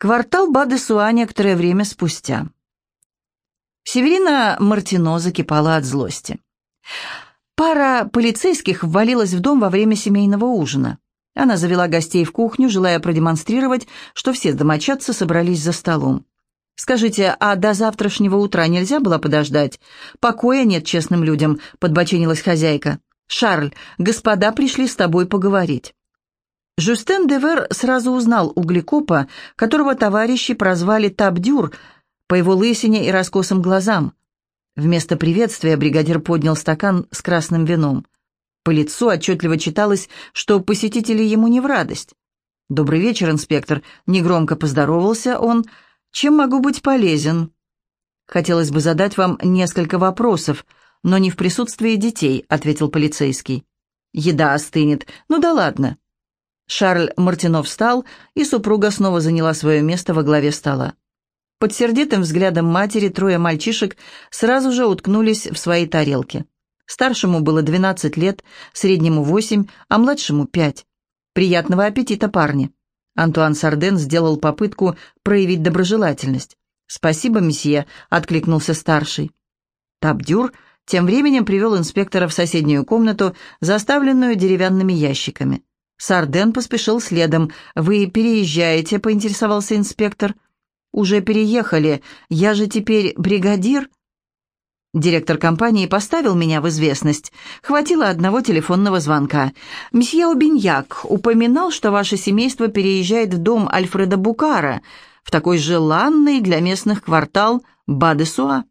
Квартал Бадесуа некоторое время спустя. Северина Мартино закипала от злости. Пара полицейских ввалилась в дом во время семейного ужина. Она завела гостей в кухню, желая продемонстрировать, что все домочадцы собрались за столом. «Скажите, а до завтрашнего утра нельзя было подождать? Покоя нет честным людям», — подбоченилась хозяйка. «Шарль, господа пришли с тобой поговорить». Жюстен Девер сразу узнал углекопа, которого товарищи прозвали Табдюр по его лысине и раскосым глазам. Вместо приветствия бригадир поднял стакан с красным вином. По лицу отчетливо читалось, что посетители ему не в радость. «Добрый вечер, инспектор», — негромко поздоровался он. «Чем могу быть полезен?» «Хотелось бы задать вам несколько вопросов, но не в присутствии детей», — ответил полицейский. «Еда остынет. Ну да ладно». Шарль Мартинов встал, и супруга снова заняла свое место во главе стола. Под сердитым взглядом матери трое мальчишек сразу же уткнулись в свои тарелки. Старшему было 12 лет, среднему 8, а младшему 5. Приятного аппетита, парни. Антуан Сарден сделал попытку проявить доброжелательность. «Спасибо, месье», — откликнулся старший. Табдюр тем временем привел инспектора в соседнюю комнату, заставленную деревянными ящиками. Сарден поспешил следом. «Вы переезжаете?» — поинтересовался инспектор. «Уже переехали. Я же теперь бригадир?» Директор компании поставил меня в известность. Хватило одного телефонного звонка. «Мсье Убиньяк упоминал, что ваше семейство переезжает в дом Альфреда Букара, в такой желанный для местных квартал Бадесуа».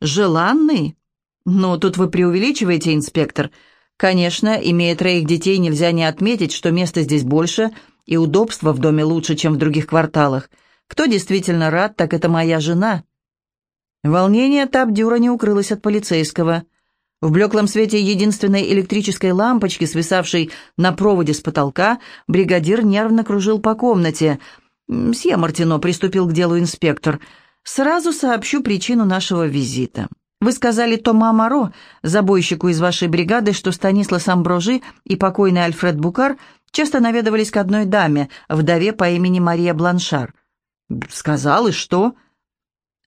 «Желанный? Ну, тут вы преувеличиваете, инспектор. Конечно, имея троих детей, нельзя не отметить, что места здесь больше и удобства в доме лучше, чем в других кварталах. Кто действительно рад, так это моя жена. Волнение Табдюра не укрылось от полицейского. В блеклом свете единственной электрической лампочки, свисавшей на проводе с потолка, бригадир нервно кружил по комнате. «Мсье Мартино», — приступил к делу инспектор, — «сразу сообщу причину нашего визита». Вы сказали Тома Маро, забойщику из вашей бригады, что Станислав Амброжи и покойный Альфред Букар часто наведывались к одной даме, вдове по имени Мария Бланшар. Сказал, и что?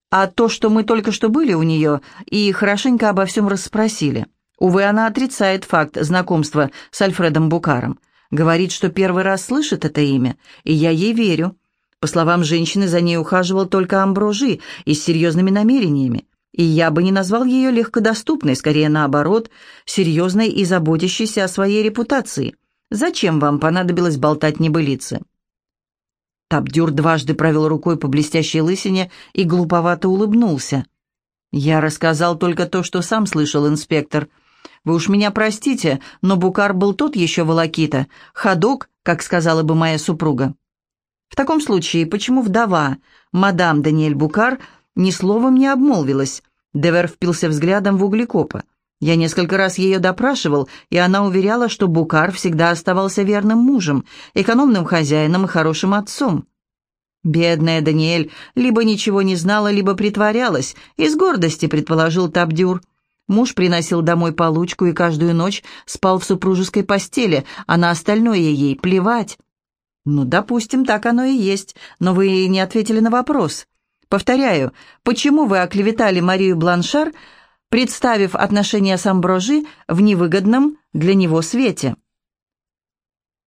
А то, что мы только что были у нее и хорошенько обо всем расспросили. Увы, она отрицает факт знакомства с Альфредом Букаром. Говорит, что первый раз слышит это имя, и я ей верю. По словам женщины, за ней ухаживал только Амброжи и с серьезными намерениями. И я бы не назвал ее легкодоступной, скорее наоборот, серьезной и заботящейся о своей репутации. Зачем вам понадобилось болтать небылицы?» Табдюр дважды провел рукой по блестящей лысине и глуповато улыбнулся. «Я рассказал только то, что сам слышал, инспектор. Вы уж меня простите, но Букар был тот еще волокита, ходок, как сказала бы моя супруга. В таком случае, почему вдова, мадам Даниэль Букар, ни словом не обмолвилась. Девер впился взглядом в углекопа. Я несколько раз ее допрашивал, и она уверяла, что Букар всегда оставался верным мужем, экономным хозяином и хорошим отцом. Бедная Даниэль либо ничего не знала, либо притворялась, из гордости предположил Табдюр. Муж приносил домой получку и каждую ночь спал в супружеской постели, а на остальное ей плевать. «Ну, допустим, так оно и есть, но вы не ответили на вопрос. Повторяю, почему вы оклеветали Марию Бланшар, представив отношения с Амброжи в невыгодном для него свете?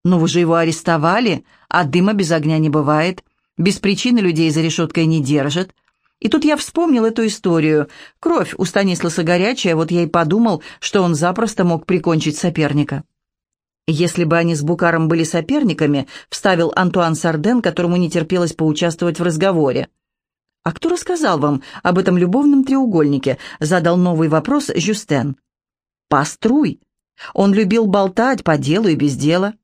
Но вы же его арестовали, а дыма без огня не бывает. Без причины людей за решеткой не держат. И тут я вспомнил эту историю. Кровь у Станисласа горячая, вот я и подумал, что он запросто мог прикончить соперника. «Если бы они с Букаром были соперниками», — вставил Антуан Сарден, которому не терпелось поучаствовать в разговоре. «А кто рассказал вам об этом любовном треугольнике?» — задал новый вопрос Жюстен. «Паструй. Он любил болтать по делу и без дела».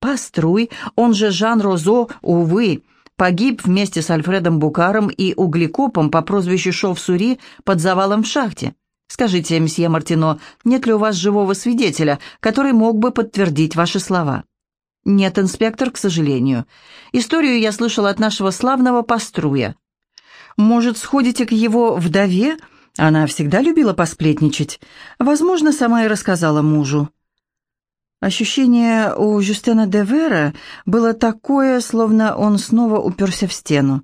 «Паструй, он же Жан Розо, увы, погиб вместе с Альфредом Букаром и углекопом по прозвищу Шов-Сури под завалом в шахте. Скажите, месье Мартино, нет ли у вас живого свидетеля, который мог бы подтвердить ваши слова?» «Нет, инспектор, к сожалению. Историю я слышал от нашего славного Паструя. Может, сходите к его вдове? Она всегда любила посплетничать. Возможно, сама и рассказала мужу. Ощущение у Жюстена де Вера было такое, словно он снова уперся в стену.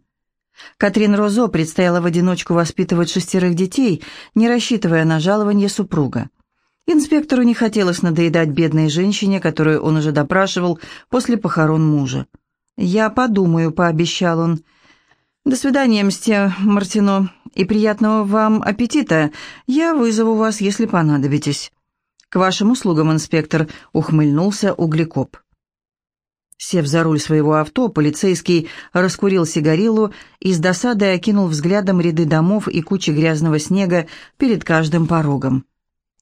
Катрин Розо предстояло в одиночку воспитывать шестерых детей, не рассчитывая на жалование супруга. Инспектору не хотелось надоедать бедной женщине, которую он уже допрашивал после похорон мужа. «Я подумаю», — пообещал он. «До свидания, мсье Мартино, и приятного вам аппетита. Я вызову вас, если понадобитесь». «К вашим услугам, инспектор», — ухмыльнулся углекоп. Сев за руль своего авто, полицейский раскурил сигарилу и с досадой окинул взглядом ряды домов и кучи грязного снега перед каждым порогом.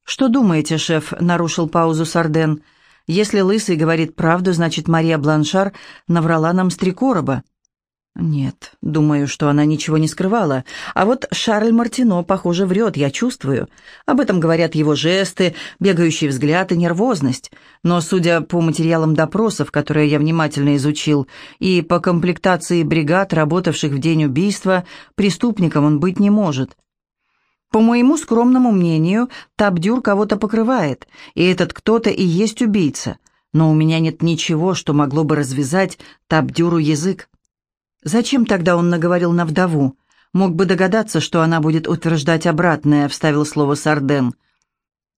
«Что думаете, шеф?» — нарушил паузу Сарден. «Если Лысый говорит правду, значит, Мария Бланшар наврала нам с три короба». Нет, думаю, что она ничего не скрывала. А вот Шарль Мартино, похоже, врет, я чувствую. Об этом говорят его жесты, бегающий взгляд и нервозность. Но, судя по материалам допросов, которые я внимательно изучил, и по комплектации бригад, работавших в день убийства, преступником он быть не может. По моему скромному мнению, Табдюр кого-то покрывает, и этот кто-то и есть убийца. Но у меня нет ничего, что могло бы развязать Табдюру язык. Зачем тогда он наговорил на вдову? Мог бы догадаться, что она будет утверждать обратное, вставил слово Сарден.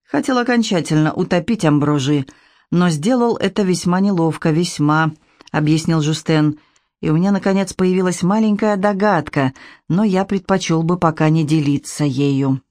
Хотел окончательно утопить Амброжи, но сделал это весьма неловко, весьма, объяснил Жустен. И у меня, наконец, появилась маленькая догадка, но я предпочел бы пока не делиться ею.